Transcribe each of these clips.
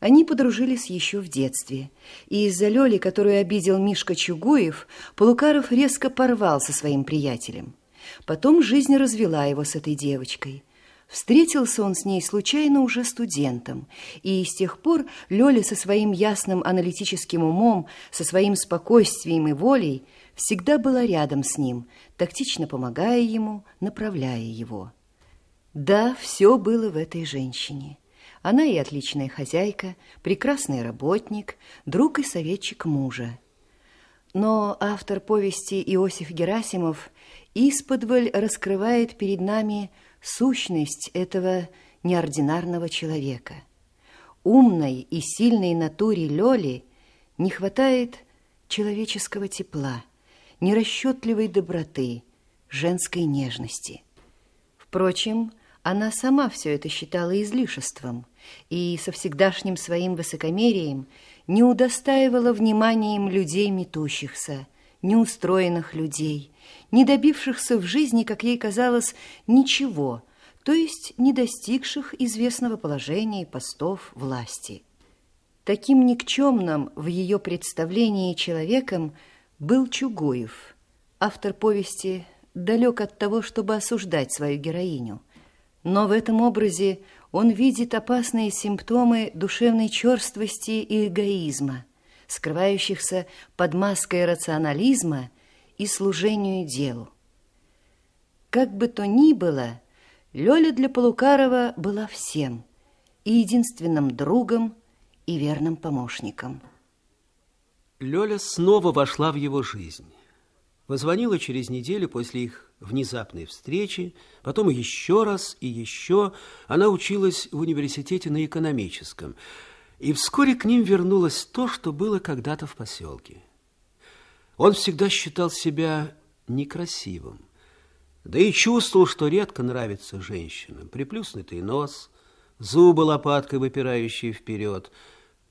Они подружились еще в детстве, и из-за Лёли, которую обидел Мишка Чугуев, Полукаров резко порвал со своим приятелем. Потом жизнь развела его с этой девочкой. Встретился он с ней случайно уже студентом, и с тех пор Лёля со своим ясным аналитическим умом, со своим спокойствием и волей всегда была рядом с ним, тактично помогая ему, направляя его. Да, все было в этой женщине – она и отличная хозяйка, прекрасный работник, друг и советчик мужа. Но автор повести Иосиф Герасимов исподволь раскрывает перед нами сущность этого неординарного человека. Умной и сильной натуре Лёли не хватает человеческого тепла, нерасчетливой доброты, женской нежности. Впрочем, она сама все это считала излишеством и со всегдашним своим высокомерием не удостаивала вниманием людей метущихся, неустроенных людей, не добившихся в жизни, как ей казалось, ничего, то есть не достигших известного положения постов власти. Таким никчемным в ее представлении человеком был Чугуев, автор повести далек от того, чтобы осуждать свою героиню – но в этом образе он видит опасные симптомы душевной черствости и эгоизма, скрывающихся под маской рационализма и служению делу. Как бы то ни было, Лёля для Полукарова была всем, и единственным другом, и верным помощником. Лёля снова вошла в его жизнь. Позвонила через неделю после их внезапной встречи, потом еще раз и еще. Она училась в университете на экономическом. И вскоре к ним вернулось то, что было когда-то в поселке. Он всегда считал себя некрасивым. Да и чувствовал, что редко нравится женщинам. Приплюснутый нос, зубы лопаткой выпирающие вперед.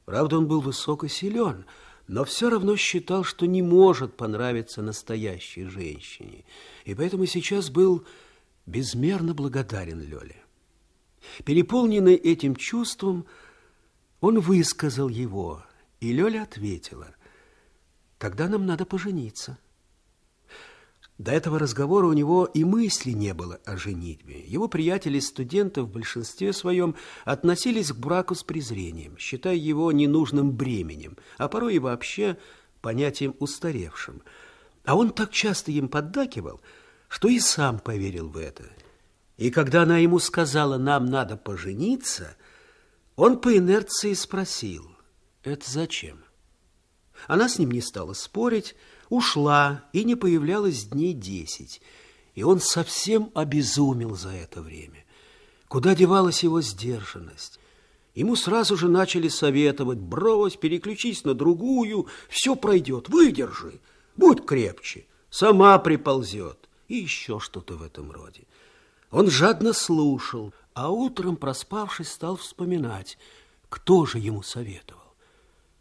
Правда, он был высок и силен – но все равно считал, что не может понравиться настоящей женщине, и поэтому сейчас был безмерно благодарен Лёле. Переполненный этим чувством, он высказал его, и Лёля ответила, «Тогда нам надо пожениться». До этого разговора у него и мысли не было о женитьбе. Его приятели-студенты в большинстве своем относились к браку с презрением, считая его ненужным бременем, а порой и вообще понятием устаревшим. А он так часто им поддакивал, что и сам поверил в это. И когда она ему сказала «нам надо пожениться», он по инерции спросил «это зачем?». Она с ним не стала спорить, ушла и не появлялась дней десять, и он совсем обезумел за это время. Куда девалась его сдержанность? Ему сразу же начали советовать, брось, переключись на другую, все пройдет, выдержи, будь крепче, сама приползет, и еще что-то в этом роде. Он жадно слушал, а утром, проспавшись, стал вспоминать, кто же ему советовал.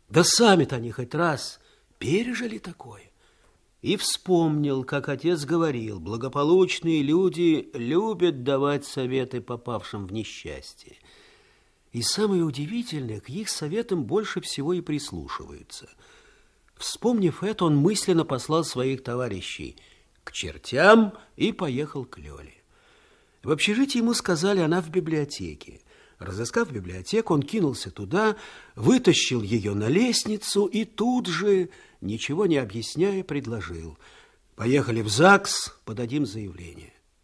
Да сами-то они хоть раз пережили такое и вспомнил, как отец говорил, благополучные люди любят давать советы попавшим в несчастье. И самое удивительное, к их советам больше всего и прислушиваются. Вспомнив это, он мысленно послал своих товарищей к чертям и поехал к Лёле. В общежитии ему сказали, она в библиотеке. Разыскав библиотеку, он кинулся туда, вытащил ее на лестницу и тут же, ничего не объясняя, предложил. Поехали в ЗАГС, подадим заявление.